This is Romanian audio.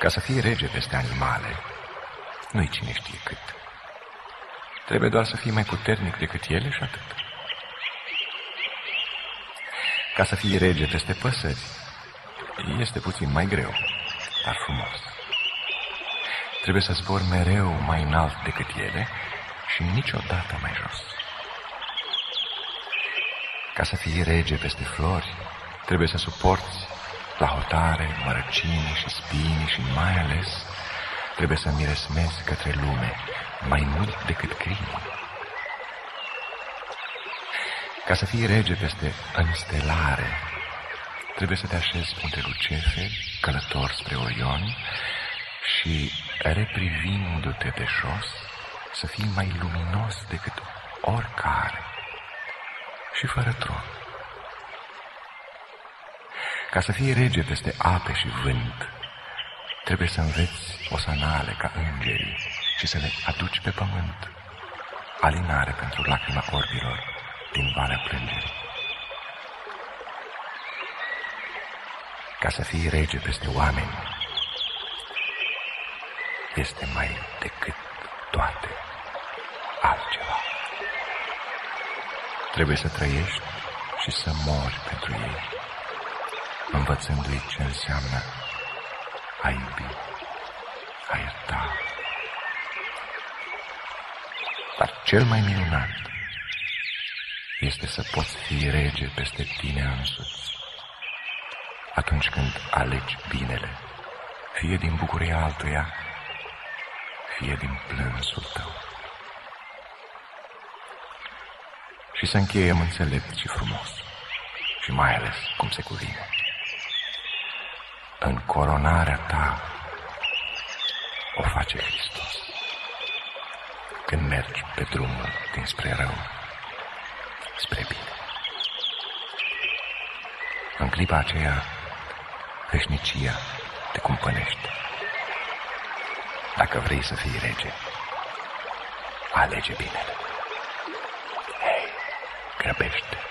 Ca să fii rege peste animale, nu-i cine știe cât. Trebuie doar să fii mai puternic decât ele și atât. Ca să fii rege peste păsări, este puțin mai greu, dar frumos. Trebuie să zbor mereu mai înalt decât ele și niciodată mai jos. Ca să fii rege peste flori, trebuie să suporți la hotare, mărăcini și spini și mai ales trebuie să miresmezi către lume mai mult decât crimă. Ca să fii rege peste înstelare, trebuie să te așezi între lucefe, călător spre Orion și, reprivindu-te de jos, să fii mai luminos decât oricare și fără tron. Ca să fii rege peste ape și vânt, trebuie să înveți osanale ca îngerii și să le aduci pe pământ, alinare pentru lacrima orbilor din Valea Plângerii. Ca să fii rege peste oameni, este mai decât toate altceva. Trebuie să trăiești și să mori pentru ei, învățându-i ce înseamnă a iubi, a ierta. Dar cel mai minunat este să poți fi rege peste tine însuți. Atunci când alegi binele, fie din bucuria altuia, fie din plânsul tău. Și să încheiem înțelept și frumos, și mai ales cum se cuvine. În coronarea ta o face Hristos. Când mergi pe drumul dinspre rău, spre bine. În clipa aceea, veșnicia te cumpănește. Dacă vrei să fii rege, alege binele. Hei, grăbește!